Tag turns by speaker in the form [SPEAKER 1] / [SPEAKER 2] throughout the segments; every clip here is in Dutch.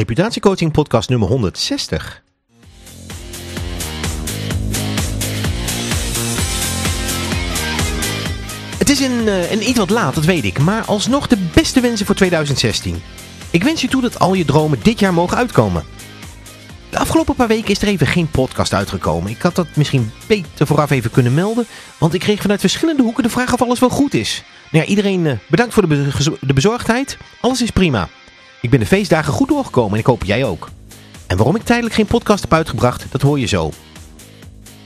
[SPEAKER 1] Reputatiecoaching podcast nummer 160. Het is een, eh, een iets wat laat, dat weet ik, maar alsnog de beste wensen voor 2016. Ik wens je toe dat al je dromen dit jaar mogen uitkomen. De afgelopen paar weken is er even geen podcast uitgekomen. Ik had dat misschien beter vooraf even kunnen melden, want ik kreeg vanuit verschillende hoeken de vraag of alles wel goed is. Nou ja, iedereen eh, bedankt voor de, be de bezorgdheid. Alles is prima. Ik ben de feestdagen goed doorgekomen en ik hoop jij ook. En waarom ik tijdelijk geen podcast heb uitgebracht, dat hoor je zo.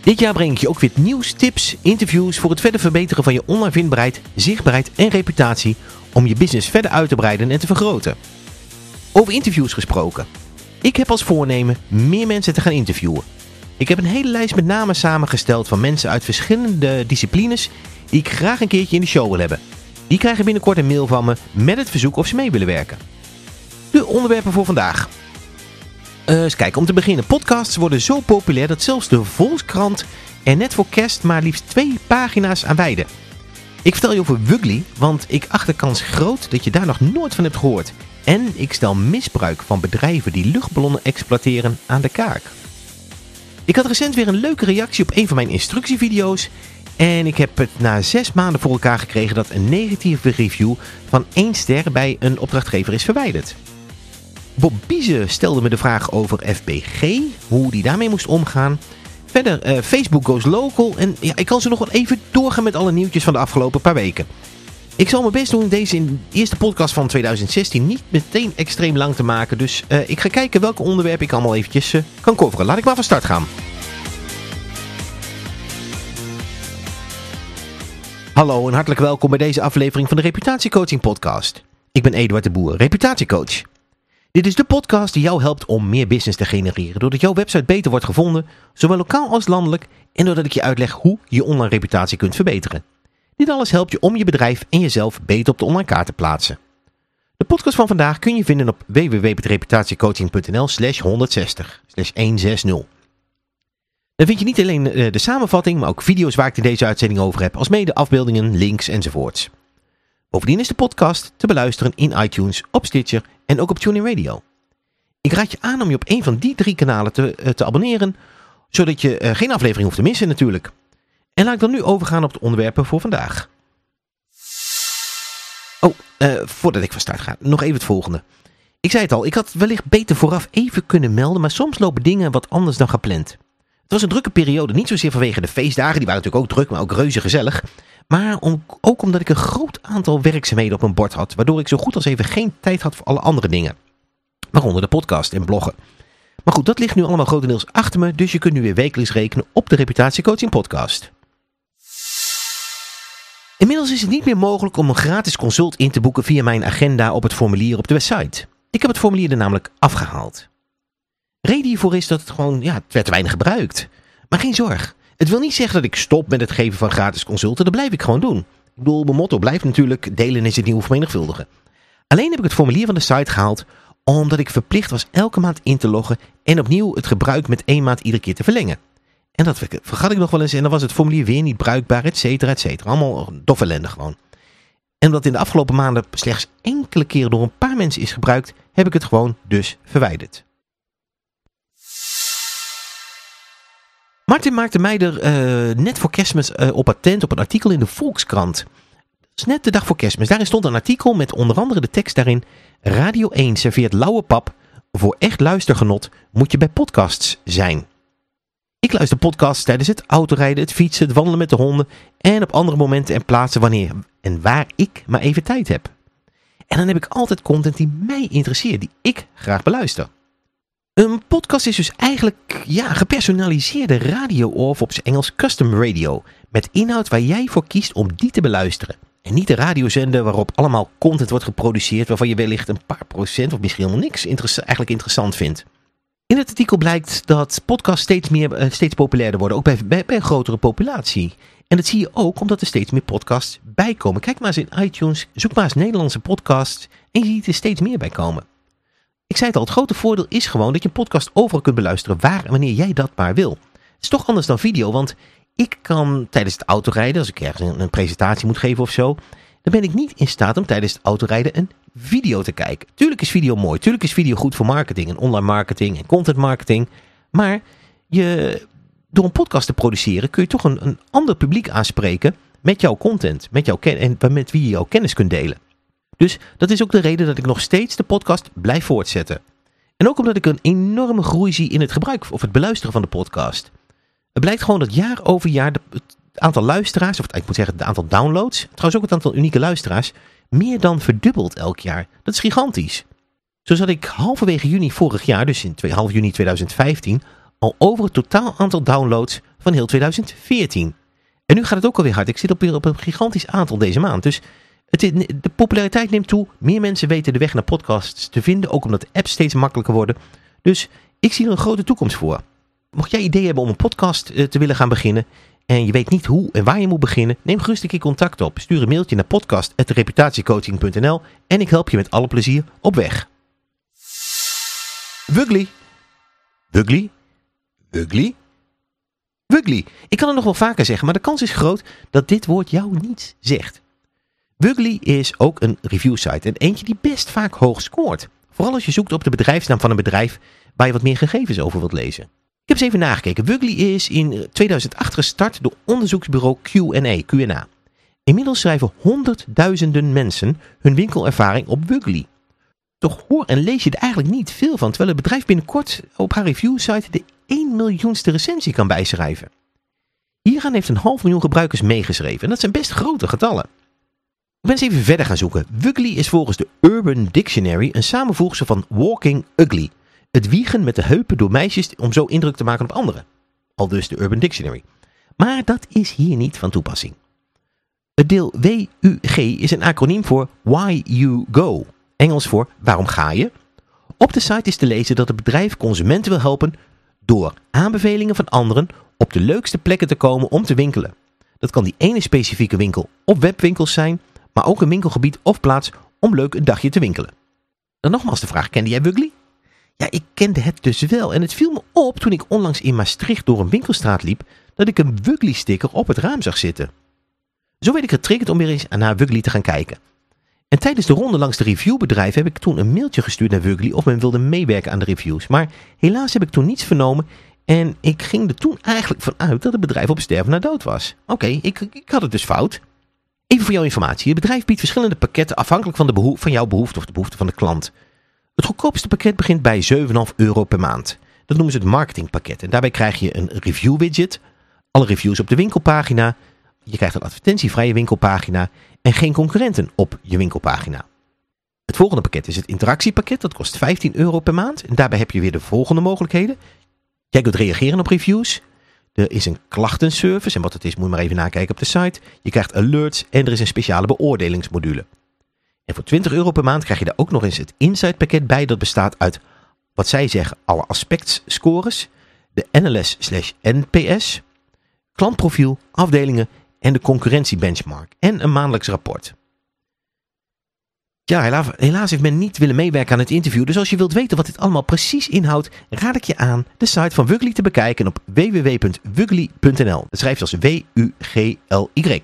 [SPEAKER 1] Dit jaar breng ik je ook weer nieuws, tips, interviews voor het verder verbeteren van je online vindbaarheid, zichtbaarheid en reputatie om je business verder uit te breiden en te vergroten. Over interviews gesproken. Ik heb als voornemen meer mensen te gaan interviewen. Ik heb een hele lijst met namen samengesteld van mensen uit verschillende disciplines die ik graag een keertje in de show wil hebben. Die krijgen binnenkort een mail van me met het verzoek of ze mee willen werken. De onderwerpen voor vandaag. Uh, eens kijken, om te beginnen. Podcasts worden zo populair dat zelfs de Volkskrant er net voor kerst maar liefst twee pagina's aan wijden. Ik vertel je over Wugly, want ik acht de kans groot dat je daar nog nooit van hebt gehoord. En ik stel misbruik van bedrijven die luchtballonnen exploiteren aan de kaak. Ik had recent weer een leuke reactie op een van mijn instructievideo's. En ik heb het na zes maanden voor elkaar gekregen dat een negatieve review van één ster bij een opdrachtgever is verwijderd. Bob Bieze stelde me de vraag over FBG, hoe die daarmee moest omgaan. Verder, uh, Facebook goes local en ja, ik kan ze nog wel even doorgaan met alle nieuwtjes van de afgelopen paar weken. Ik zal mijn best doen deze eerste podcast van 2016 niet meteen extreem lang te maken. Dus uh, ik ga kijken welke onderwerpen ik allemaal eventjes uh, kan coveren. Laat ik maar van start gaan. Hallo en hartelijk welkom bij deze aflevering van de Reputatiecoaching podcast. Ik ben Eduard de Boer, reputatiecoach. Dit is de podcast die jou helpt om meer business te genereren, doordat jouw website beter wordt gevonden, zowel lokaal als landelijk, en doordat ik je uitleg hoe je online reputatie kunt verbeteren. Dit alles helpt je om je bedrijf en jezelf beter op de online kaart te plaatsen. De podcast van vandaag kun je vinden op www.reputatiecoaching.nl slash 160 slash 160. Dan vind je niet alleen eh, de samenvatting, maar ook video's waar ik in deze uitzending over heb, als mede afbeeldingen, links enzovoorts. Bovendien is de podcast te beluisteren in iTunes, op Stitcher en ook op TuneIn Radio. Ik raad je aan om je op een van die drie kanalen te, eh, te abonneren, zodat je uh, geen aflevering hoeft te missen natuurlijk. En laat ik dan nu overgaan op de onderwerpen voor vandaag. Oh, uh, voordat ik van start ga, nog even het volgende. Ik zei het al, ik had wellicht beter vooraf even kunnen melden, maar soms lopen dingen wat anders dan gepland. Het was een drukke periode, niet zozeer vanwege de feestdagen, die waren natuurlijk ook druk, maar ook reuze gezellig. Maar om, ook omdat ik een groot aantal werkzaamheden op mijn bord had, waardoor ik zo goed als even geen tijd had voor alle andere dingen. Waaronder de podcast en bloggen. Maar goed, dat ligt nu allemaal grotendeels achter me, dus je kunt nu weer wekelijks rekenen op de Reputatiecoaching podcast. Inmiddels is het niet meer mogelijk om een gratis consult in te boeken via mijn agenda op het formulier op de website. Ik heb het formulier er namelijk afgehaald. Reden hiervoor is dat het gewoon, ja, het werd weinig gebruikt. Maar geen zorg. Het wil niet zeggen dat ik stop met het geven van gratis consulten. Dat blijf ik gewoon doen. Ik bedoel, mijn motto blijft natuurlijk delen is het nieuwe vermenigvuldigen. Alleen heb ik het formulier van de site gehaald omdat ik verplicht was elke maand in te loggen en opnieuw het gebruik met één maand iedere keer te verlengen. En dat vergat ik nog wel eens en dan was het formulier weer niet bruikbaar, et cetera, et cetera. Allemaal dof ellende gewoon. En omdat in de afgelopen maanden slechts enkele keren door een paar mensen is gebruikt, heb ik het gewoon dus verwijderd. Martin maakte mij er uh, net voor kerstmis uh, op attent op een artikel in de Volkskrant. Dat is net de dag voor kerstmis. Daarin stond een artikel met onder andere de tekst daarin... Radio 1 serveert lauwe pap. Voor echt luistergenot moet je bij podcasts zijn. Ik luister podcasts tijdens het autorijden, het fietsen, het wandelen met de honden... en op andere momenten en plaatsen wanneer en waar ik maar even tijd heb. En dan heb ik altijd content die mij interesseert, die ik graag beluister. Een podcast is dus eigenlijk ja, gepersonaliseerde radio of op zijn Engels custom radio. Met inhoud waar jij voor kiest om die te beluisteren. En niet de radiozender waarop allemaal content wordt geproduceerd waarvan je wellicht een paar procent of misschien helemaal niks eigenlijk interessant vindt. In het artikel blijkt dat podcasts steeds, meer, eh, steeds populairder worden, ook bij, bij, bij een grotere populatie. En dat zie je ook omdat er steeds meer podcasts bijkomen. Kijk maar eens in iTunes, zoek maar eens Nederlandse podcasts en je ziet er steeds meer bij komen. Ik zei het al, het grote voordeel is gewoon dat je een podcast overal kunt beluisteren waar en wanneer jij dat maar wil. Het is toch anders dan video, want ik kan tijdens het autorijden, als ik ergens een, presentatie moet geven of zo, dan ben ik niet in staat om tijdens het autorijden een video te kijken. Tuurlijk is video mooi. Tuurlijk is video goed voor marketing en online marketing en content marketing. Maar je, door een podcast te produceren kun je toch een, ander publiek aanspreken met jouw content. Met jouw en met wie je jouw kennis kunt delen. Dus dat is ook de reden dat ik nog steeds de podcast blijf voortzetten. En ook omdat ik een enorme groei zie in het gebruik of het beluisteren van de podcast. Het blijkt gewoon dat jaar over jaar het aantal luisteraars, of ik moet zeggen het aantal downloads, trouwens ook het aantal unieke luisteraars, meer dan verdubbelt elk jaar. Dat is gigantisch. Zo zat ik halverwege juni vorig jaar, dus in half juni 2015, al over het totaal aantal downloads van heel 2014. En nu gaat het ook alweer hard. Ik zit op, op een gigantisch aantal deze maand. Dus de populariteit neemt toe. Meer mensen weten de weg naar podcasts te vinden. Ook omdat apps steeds makkelijker worden. Dus ik zie er een grote toekomst voor. Mocht jij ideeën hebben om een podcast eh, te willen gaan beginnen en je weet niet hoe en waar je moet beginnen, neem gerust een keer contact op. Stuur een mailtje naar podcast.reputatiecoaching.nl en ik help je met alle plezier op weg. Wugly. Wugly? Wugly? Wugly. Ik kan het nog wel vaker zeggen, maar de kans is groot dat dit woord jou niets zegt. Wugly is ook een review site en eentje die best vaak hoog scoort. Vooral als je zoekt op de bedrijfsnaam van een bedrijf waar je wat meer gegevens over wilt lezen. Ik heb eens even nagekeken. Wugly is in 2008 gestart door onderzoeksbureau Q&A. Q&A. Inmiddels schrijven honderdduizenden mensen hun winkelervaring op Wugly. Toch hoor en lees je er eigenlijk niet veel van, terwijl het bedrijf binnenkort op haar reviewsite de 1 miljoenste recensie kan bijschrijven. Hieraan heeft een half miljoen gebruikers meegeschreven en dat zijn best grote getallen. Ik ben eens even verder gaan zoeken. Wugly is volgens de Urban Dictionary een samenvoegsel van walking ugly het wiegen met de heupen door meisjes om zo indruk te maken op anderen. Al dus de Urban Dictionary. Maar dat is hier niet van toepassing. Het deel WUG is een acroniem voor Why You Go. Engels voor waarom ga je? Op de site is te lezen dat het bedrijf consumenten wil helpen door aanbevelingen van anderen op de leukste plekken te komen om te winkelen. Dat kan die ene specifieke winkel of webwinkels zijn, maar ook een winkelgebied of plaats om leuk een dagje te winkelen. Dan nogmaals de vraag, kende jij Wugly? Ja, ik kende het dus wel. En het viel me op toen ik onlangs in Maastricht door een winkelstraat liep, dat ik een Wugly sticker op het raam zag zitten. Zo werd ik getriggerd om weer eens naar Wugly te gaan kijken. En tijdens de ronde langs de reviewbedrijven heb ik toen een mailtje gestuurd naar Wugly of men wilde meewerken aan de reviews. Maar helaas heb ik toen niets vernomen en ik ging er toen eigenlijk vanuit dat het bedrijf op sterven na dood was. Oké, ik, ik had het dus fout. Even voor jouw informatie. Het bedrijf biedt verschillende pakketten afhankelijk van, de van jouw behoefte of de behoefte van de klant. Het goedkoopste pakket begint bij 7,5 euro per maand. Dat noemen ze het marketingpakket. En daarbij krijg je een review widget, alle reviews op de winkelpagina, je krijgt een advertentievrije winkelpagina en geen concurrenten op je winkelpagina. Het volgende pakket is het interactiepakket, dat kost 15 euro per maand. En daarbij heb je weer de volgende mogelijkheden. Jij kunt reageren op reviews. Er is een klachtenservice en wat het is moet je maar even nakijken op de site. Je krijgt alerts en er is een speciale beoordelingsmodule. En voor 20 euro per maand krijg je daar ook nog eens het Insight pakket bij. Dat bestaat uit, wat zij zeggen, alle aspectscores, de NLS slash NPS, klantprofiel, afdelingen en de concurrentiebenchmark en een maandelijks rapport. Ja, helaas heeft men niet willen meewerken aan het interview. Dus als je wilt weten wat dit allemaal precies inhoudt, raad ik je aan de site van Wugly te bekijken op www.wugly.nl. Dat schrijft als W-U-G-L-Y.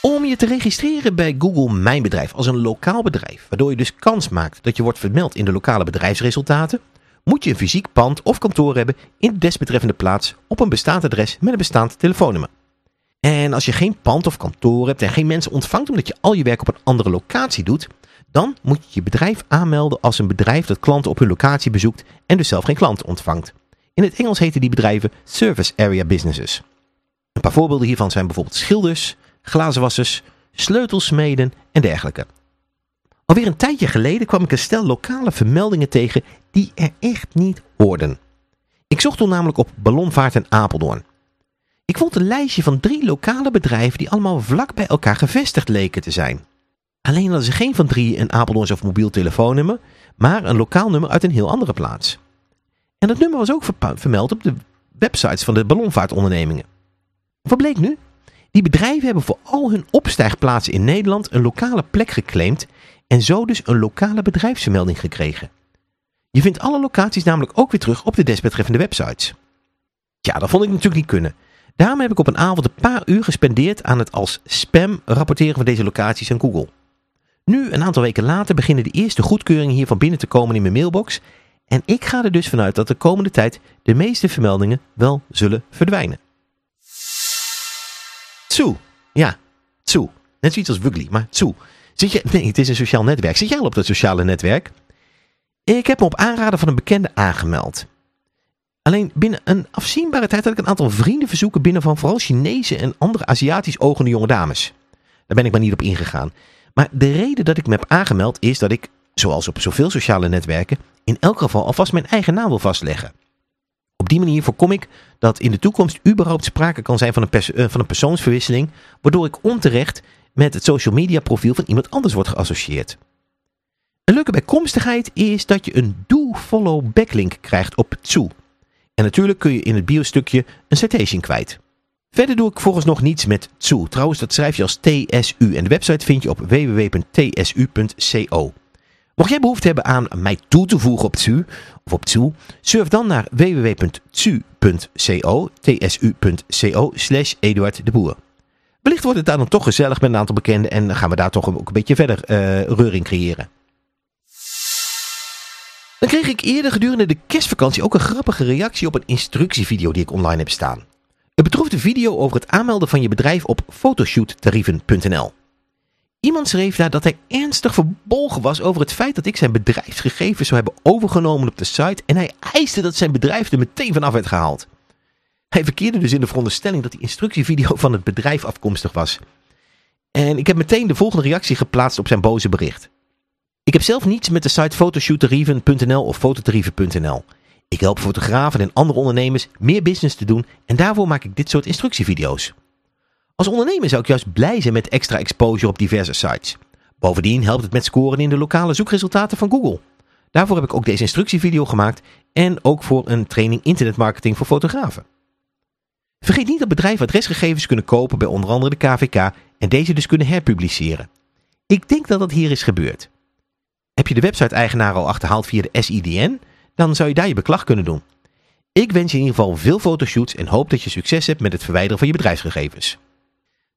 [SPEAKER 1] Om je te registreren bij Google Mijn Bedrijf als een lokaal bedrijf, waardoor je dus kans maakt dat je wordt vermeld in de lokale bedrijfsresultaten, moet je een fysiek pand of kantoor hebben in de desbetreffende plaats op een bestaand adres met een bestaand telefoonnummer. En als je geen pand of kantoor hebt en geen mensen ontvangt omdat je al je werk op een andere locatie doet, dan moet je je bedrijf aanmelden als een bedrijf dat klanten op hun locatie bezoekt en dus zelf geen klanten ontvangt. In het Engels heten die bedrijven Service Area Businesses. Een paar voorbeelden hiervan zijn bijvoorbeeld schilders, glazenwassers, sleutelsmeden en dergelijke. Alweer een tijdje geleden kwam ik een stel lokale vermeldingen tegen die er echt niet hoorden. Ik zocht toen namelijk op ballonvaart en Apeldoorn. Ik vond een lijstje van drie lokale bedrijven die allemaal vlak bij elkaar gevestigd leken te zijn. Alleen hadden ze geen van drie een Apeldoorns of mobiel telefoonnummer, maar een lokaal nummer uit een heel andere plaats. En dat nummer was ook vermeld op de websites van de ballonvaartondernemingen. Wat bleek nu? Die bedrijven hebben voor al hun opstijgplaatsen in Nederland een lokale plek geclaimd en zo dus een lokale bedrijfsvermelding gekregen. Je vindt alle locaties namelijk ook weer terug op de desbetreffende websites. Ja, dat vond ik natuurlijk niet kunnen. Daarom heb ik op een avond een paar uur gespendeerd aan het als spam rapporteren van deze locaties aan Google. Nu, een aantal weken later, beginnen de eerste goedkeuringen hiervan binnen te komen in mijn mailbox. En ik ga er dus vanuit dat de komende tijd de meeste vermeldingen wel zullen verdwijnen. Tsu. Ja, Tsu. Net zoiets als Wugly, maar Tsu. Zit je, nee, het is een sociaal netwerk. Zit jij al op dat sociale netwerk? Ik heb me op aanraden van een bekende aangemeld. Alleen binnen een afzienbare tijd had ik een aantal vrienden verzoeken binnen van vooral Chinese en andere Aziatisch ogende jonge dames. Daar ben ik maar niet op ingegaan. Maar de reden dat ik me heb aangemeld is dat ik, zoals op zoveel sociale netwerken, in elk geval alvast mijn eigen naam wil vastleggen. Op die manier voorkom ik dat in de toekomst überhaupt sprake kan zijn van een, uh, van een persoonsverwisseling, waardoor ik onterecht met het social media profiel van iemand anders wordt geassocieerd. Een leuke bijkomstigheid is dat je een do-follow backlink krijgt op Tsu. En natuurlijk kun je in het biostukje een citation kwijt. Verder doe ik volgens nog niets met Tsu. Trouwens, dat schrijf je als TSU. En de website vind je op www.tsu.co. Mocht jij behoefte hebben aan mij toe te voegen op Tsu, of op Tsu, surf dan naar www.tsu.co, tsu.co, slash Eduard de Boer. Wellicht wordt het daar dan toch gezellig met een aantal bekenden en gaan we daar toch ook een beetje verder uh, reuring creëren. Dan kreeg ik eerder gedurende de kerstvakantie ook een grappige reactie op een instructievideo die ik online heb staan. Het betrof de video over het aanmelden van je bedrijf op fotoshoottarieven.nl. Iemand schreef daar dat hij ernstig verbolgen was over het feit dat ik zijn bedrijfsgegevens zou hebben overgenomen op de site en hij eiste dat zijn bedrijf er meteen vanaf werd gehaald. Hij verkeerde dus in de veronderstelling dat die instructievideo van het bedrijf afkomstig was. En ik heb meteen de volgende reactie geplaatst op zijn boze bericht. Ik heb zelf niets met de site fotoshoottarieven.nl of fototarieven.nl. Ik help fotografen en andere ondernemers meer business te doen en daarvoor maak ik dit soort instructievideo's. Als ondernemer zou ik juist blij zijn met extra exposure op diverse sites. Bovendien helpt het met scoren in de lokale zoekresultaten van Google. Daarvoor heb ik ook deze instructievideo gemaakt en ook voor een training internetmarketing voor fotografen. Vergeet niet dat bedrijven adresgegevens kunnen kopen bij onder andere de KVK en deze dus kunnen herpubliceren. Ik denk dat dat hier is gebeurd. Heb je de website-eigenaar al achterhaald via de SIDN, dan zou je daar je beklag kunnen doen. Ik wens je in ieder geval veel fotoshoots en hoop dat je succes hebt met het verwijderen van je bedrijfsgegevens.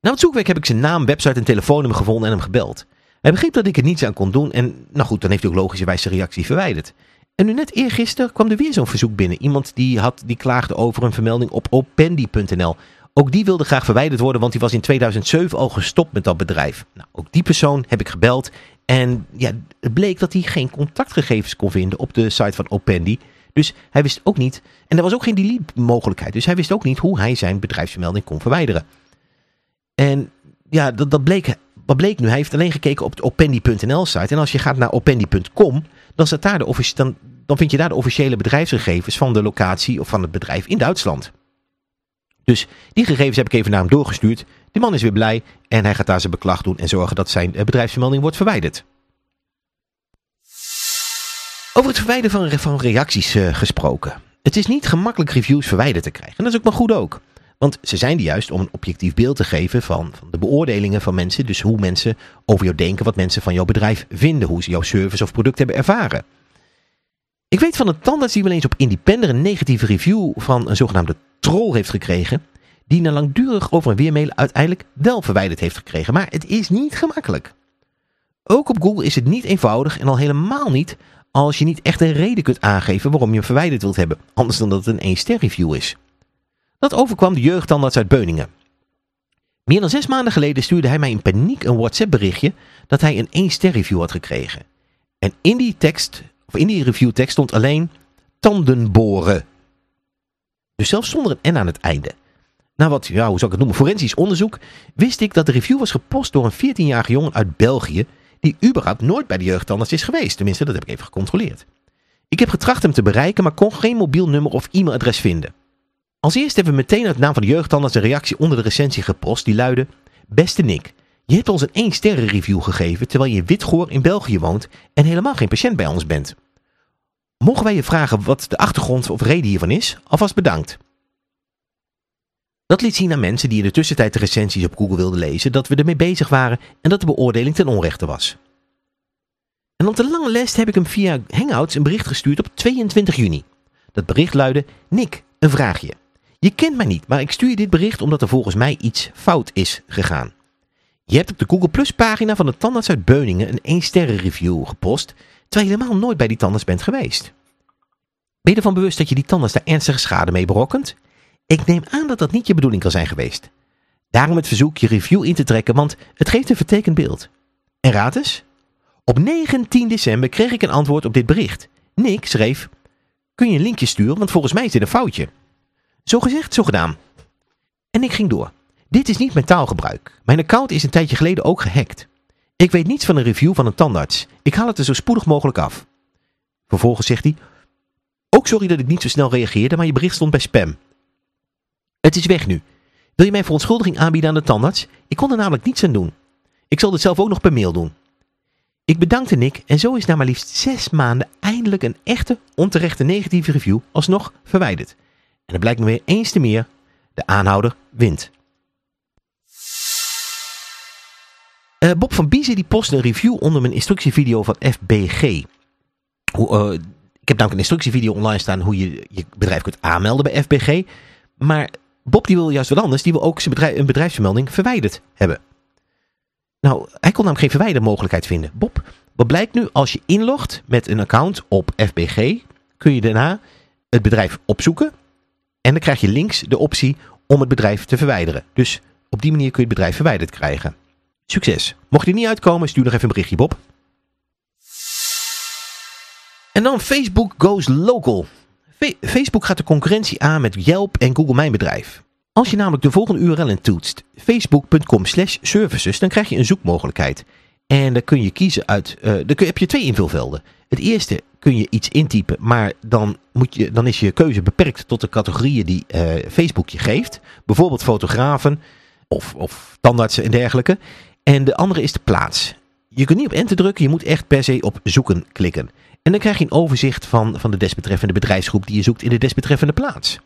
[SPEAKER 1] Na het zoekwerk heb ik zijn naam, website en telefoonnummer gevonden en hem gebeld. Hij begreep dat ik er niets aan kon doen en nou goed, dan heeft hij ook logischerwijs zijn reactie verwijderd. En nu net eergisteren kwam er weer zo'n verzoek binnen. Iemand die, had, die klaagde over een vermelding op opendi.nl. Ook die wilde graag verwijderd worden, want die was in 2007 al gestopt met dat bedrijf. Nou, ook die persoon heb ik gebeld en ja, het bleek dat hij geen contactgegevens kon vinden op de site van Opendi. Dus hij wist ook niet, en er was ook geen delete mogelijkheid, dus hij wist ook niet hoe hij zijn bedrijfsvermelding kon verwijderen. En ja, dat, dat bleek, wat bleek nu? Hij heeft alleen gekeken op de opendi.nl site. En als je gaat naar opendi.com, dan, daar de dan, dan vind je daar de officiële bedrijfsgegevens van de locatie of van het bedrijf in Duitsland. Dus die gegevens heb ik even naar hem doorgestuurd. Die man is weer blij en hij gaat daar zijn beklag doen en zorgen dat zijn eh, bedrijfsvermelding wordt verwijderd. Over het verwijderen van, reacties uh, gesproken. Het is niet gemakkelijk reviews verwijderd te krijgen. En dat is ook maar goed ook. Want ze zijn er juist om een objectief beeld te geven van, de beoordelingen van mensen. Dus hoe mensen over jou denken, wat mensen van jouw bedrijf vinden. Hoe ze jouw service of product hebben ervaren. Ik weet van een tandarts die wel eens op Independer een negatieve review van een zogenaamde troll heeft gekregen. Die na langdurig over en weer mailen uiteindelijk wel verwijderd heeft gekregen. Maar het is niet gemakkelijk. Ook op Google is het niet eenvoudig en al helemaal niet als je niet echt een reden kunt aangeven waarom je hem verwijderd wilt hebben. Anders dan dat het een 1 ster review is. Dat overkwam de jeugdtandarts uit Beuningen. Meer dan zes maanden geleden stuurde hij mij in paniek een WhatsApp berichtje dat hij een 1 ster review had gekregen. En in die tekst, of in die reviewtekst stond alleen tandenboren. Dus zelfs zonder een N aan het einde. Na wat, ja, hoe zou ik het noemen, forensisch onderzoek, wist ik dat de review was gepost door een 14-jarige jongen uit België, die überhaupt nooit bij de jeugdtandarts is geweest. Tenminste, dat heb ik even gecontroleerd. Ik heb getracht hem te bereiken, maar kon geen mobiel nummer of e-mailadres vinden. Als eerst hebben we meteen uit naam van de jeugdtandarts een reactie onder de recensie gepost die luidde... Beste Nick, je hebt ons een 1 sterren review gegeven terwijl je in Witgoor in België woont en helemaal geen patiënt bij ons bent. Mogen wij je vragen wat de achtergrond of reden hiervan is? Alvast bedankt. Dat liet zien aan mensen die in de tussentijd de recensies op Google wilden lezen dat we ermee bezig waren en dat de beoordeling ten onrechte was. En op de lange les heb ik hem via Hangouts een bericht gestuurd op 22 juni. Dat bericht luidde, Nick, een vraagje. Je kent mij niet, maar ik stuur je dit bericht omdat er volgens mij iets fout is gegaan. Je hebt op de Google Plus pagina van de tandarts uit Beuningen een 1 sterren review gepost, terwijl je helemaal nooit bij die tandarts bent geweest. Ben je ervan bewust dat je die tandarts daar ernstige schade mee berokkent? Ik neem aan dat dat niet je bedoeling kan zijn geweest. Daarom het verzoek je review in te trekken, want het geeft een vertekend beeld. En raad eens? Op 19 december kreeg ik een antwoord op dit bericht. Nick schreef, kun je een linkje sturen, want volgens mij is dit een foutje. Zo gezegd, zo gedaan. En ik ging door. Dit is niet mijn taalgebruik. Mijn account is een tijdje geleden ook gehackt. Ik weet niets van een review van een tandarts. Ik haal het er zo spoedig mogelijk af. Vervolgens zegt hij, ook sorry dat ik niet zo snel reageerde, maar je bericht stond bij spam. Het is weg nu. Wil je mijn verontschuldiging aanbieden aan de tandarts? Ik kon er namelijk niets aan doen. Ik zal dit zelf ook nog per mail doen. Ik bedankte Nick en zo is na maar liefst zes maanden eindelijk een echte, onterechte negatieve review alsnog verwijderd. En het blijkt me weer eens te meer, de aanhouder wint. Uh, Bob van Biezen die postte een review onder mijn instructievideo van FBG. Hoe, uh, ik heb namelijk een instructievideo online staan hoe je je bedrijf kunt aanmelden bij FBG. Maar Bob die wil juist wat anders. Die wil ook zijn bedrijf, een bedrijfsvermelding verwijderd hebben. Nou, hij kon namelijk geen verwijdermogelijkheid vinden. Bob, wat blijkt nu? Als je inlogt met een account op FBG, kun je daarna het bedrijf opzoeken. En dan krijg je links de optie om het bedrijf te verwijderen. Dus op die manier kun je het bedrijf verwijderd krijgen. Succes. Mocht je niet uitkomen, stuur nog even een berichtje, Bob. En dan Facebook Goes Local. Facebook gaat de concurrentie aan met Yelp en Google Mijn Bedrijf. Als je namelijk de volgende URL in toetst, facebook.com slash services, dan krijg je een zoekmogelijkheid. En dan kun je kiezen uit, uh, dan heb je twee invulvelden. Het eerste kun je iets intypen, maar dan, moet je, dan is je keuze beperkt tot de categorieën die uh, Facebook je geeft. Bijvoorbeeld fotografen of, of tandartsen en dergelijke. En de andere is de plaats. Je kunt niet op enter drukken, je moet echt per se op zoeken klikken. En dan krijg je een overzicht van, van de desbetreffende bedrijfsgroep die je zoekt in de desbetreffende plaats.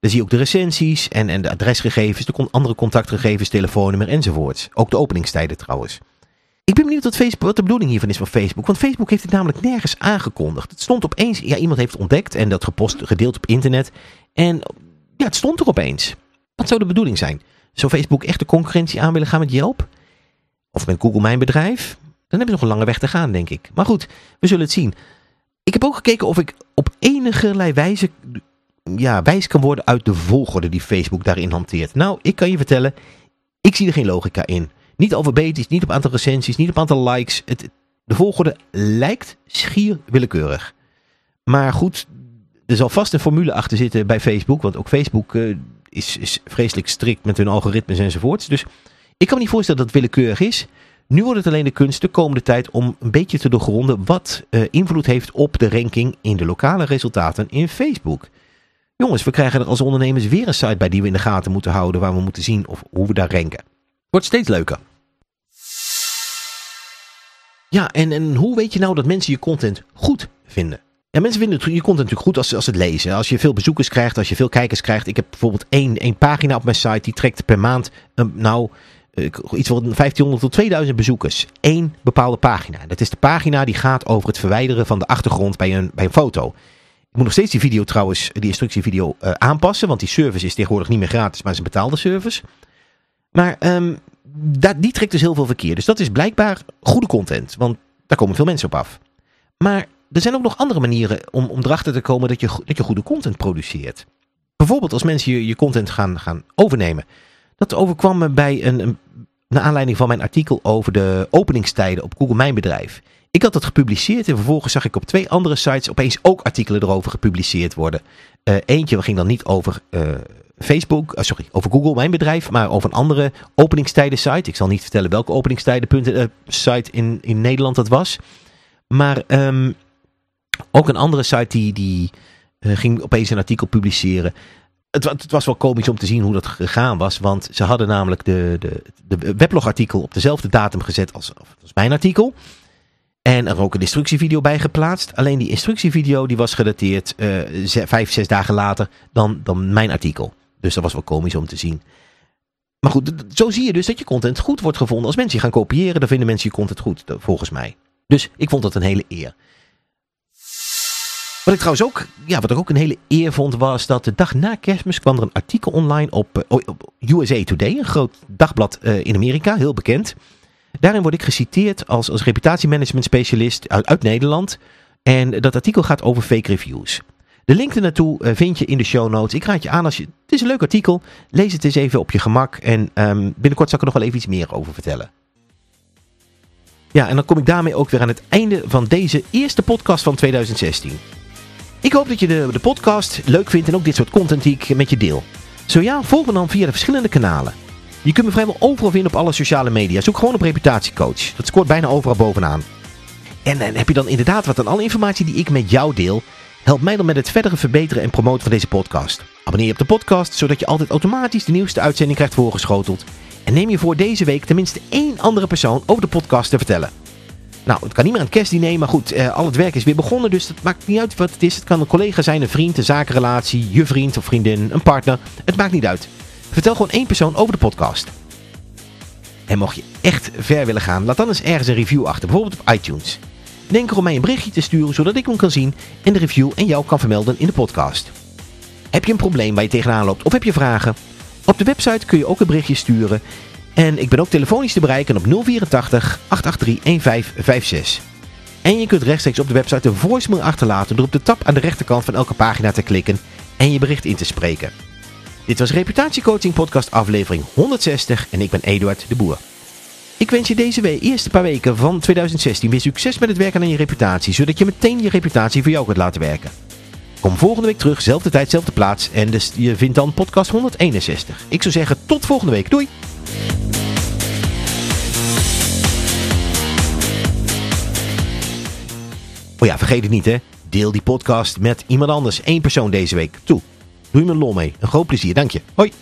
[SPEAKER 1] Dan zie je ook de recensies en, en de adresgegevens, de andere contactgegevens, telefoonnummer enzovoorts. Ook de openingstijden trouwens. Ik ben benieuwd wat, wat de bedoeling hiervan is van Facebook. Want Facebook heeft het namelijk nergens aangekondigd. Het stond opeens, ja iemand heeft ontdekt en dat gepost, gedeeld op internet. En ja, het stond er opeens. Wat zou de bedoeling zijn? Zou Facebook echt de concurrentie aan willen gaan met Yelp? Of met Google Mijn Bedrijf? Dan hebben ze nog een lange weg te gaan, denk ik. Maar goed, we zullen het zien. Ik heb ook gekeken of ik op enige wijze ja, wijs kan worden uit de volgorde die Facebook daarin hanteert. Nou, ik kan je vertellen, ik zie er geen logica in. Niet alfabetisch, niet op aantal recensies, niet op aantal likes. Het, de volgorde lijkt schier willekeurig. Maar goed, er zal vast een formule achter zitten bij Facebook. Want ook Facebook uh, is, is vreselijk strikt met hun algoritmes enzovoorts. Dus ik kan me niet voorstellen dat het willekeurig is. Nu wordt het alleen de kunst de komende tijd om een beetje te doorgronden wat uh, invloed heeft op de ranking in de lokale resultaten in Facebook. Jongens, we krijgen er als ondernemers weer een site bij die we in de gaten moeten houden, waar we moeten zien of, hoe we daar ranken. Wordt steeds leuker. Ja, en, en hoe weet je nou dat mensen je content goed vinden? Ja, mensen vinden je content natuurlijk goed als, als ze het lezen. Als je veel bezoekers krijgt, als je veel kijkers krijgt. Ik heb bijvoorbeeld één, één pagina op mijn site, die trekt per maand, um, nou, iets van 1500 tot 2000 bezoekers. Eén bepaalde pagina. Dat is de pagina die gaat over het verwijderen van de achtergrond bij een, bij een foto. Ik moet nog steeds die video trouwens, die instructievideo uh, aanpassen. Want die service is tegenwoordig niet meer gratis, maar is een betaalde service. Maar um, dat, die trekt dus heel veel verkeer. Dus dat is blijkbaar goede content. Want daar komen veel mensen op af. Maar er zijn ook nog andere manieren om, om erachter te komen dat je, dat je goede content produceert. Bijvoorbeeld als mensen je, je content gaan, gaan overnemen. Dat overkwam me bij een, een, naar aanleiding van mijn artikel over de openingstijden op Google Mijn Bedrijf. Ik had dat gepubliceerd en vervolgens zag ik op twee andere sites opeens ook artikelen erover gepubliceerd worden. Uh, eentje ging dan niet over uh, Facebook, uh, sorry, over Google, mijn bedrijf, maar over een andere openingstijden site. Ik zal niet vertellen welke openingstijden site in, in Nederland dat was. Maar um, ook een andere site die, die ging opeens een artikel publiceren. Het, het, was wel komisch om te zien hoe dat gegaan was. Want ze hadden namelijk de, de, de weblogartikel op dezelfde datum gezet als, mijn artikel. En er ook een instructievideo bij geplaatst. Alleen die instructievideo die was gedateerd uh, vijf, zes dagen later dan, dan mijn artikel. Dus dat was wel komisch om te zien. Maar goed, zo zie je dus dat je content goed wordt gevonden. Als mensen je gaan kopiëren, dan vinden mensen je content goed, volgens mij. Dus ik vond dat een hele eer. Wat ik trouwens ook, ja, wat ik ook een hele eer vond, was dat de dag na kerstmis kwam er een artikel online op, op USA Today, een groot dagblad uh, in Amerika, heel bekend. Daarin word ik geciteerd als, als reputatiemanagement specialist uit, Nederland. En dat artikel gaat over fake reviews. De link ernaartoe uh, vind je in de show notes. Ik raad je aan als je... Het is een leuk artikel. Lees het eens even op je gemak. En um, binnenkort zal ik er nog wel even iets meer over vertellen. Ja, en dan kom ik daarmee ook weer aan het einde van deze eerste podcast van 2016. Ik hoop dat je de, de podcast leuk vindt en ook dit soort content die ik met je deel. Zo ja, volg me dan via de verschillende kanalen. Je kunt me vrijwel overal vinden op alle sociale media. Zoek gewoon op reputatiecoach. Dat scoort bijna overal bovenaan. En, en heb je dan inderdaad wat aan alle informatie die ik met jou deel... Help mij dan met het verdere verbeteren en promoten van deze podcast. Abonneer je op de podcast, zodat je altijd automatisch de nieuwste uitzending krijgt voorgeschoteld. En neem je voor deze week tenminste één andere persoon over de podcast te vertellen. Nou, het kan niet meer aan het kerstdiner, maar goed, eh, al het werk is weer begonnen, dus het maakt niet uit wat het is. Het kan een collega zijn, een vriend, een zakenrelatie, je vriend of vriendin, een partner. Het maakt niet uit. Vertel gewoon één persoon over de podcast. En mocht je echt ver willen gaan, laat dan eens ergens een review achter, bijvoorbeeld op iTunes. Denk erom mij een berichtje te sturen, zodat ik hem kan zien en de review en jou kan vermelden in de podcast. Heb je een probleem waar je tegenaan loopt of heb je vragen? Op de website kun je ook een berichtje sturen. En ik ben ook telefonisch te bereiken op 084 883 1556. En je kunt rechtstreeks op de website een voicemail achterlaten door op de tab aan de rechterkant van elke pagina te klikken en je bericht in te spreken. Dit was Reputatiecoaching podcast aflevering 160 en ik ben Eduard de Boer. Ik wens je deze week, eerste paar weken van 2016 weer succes met het werken aan je reputatie, zodat je meteen je reputatie voor jou kunt laten werken. Kom volgende week terug, zelfde tijd, zelfde plaats en dus je vindt dan podcast 161. Ik zou zeggen tot volgende week. Doei! Oh ja, vergeet het niet hè. Deel die podcast met iemand anders. één persoon deze week. Toe. Doe je me een lol mee. Een groot plezier. Dank je. Hoi.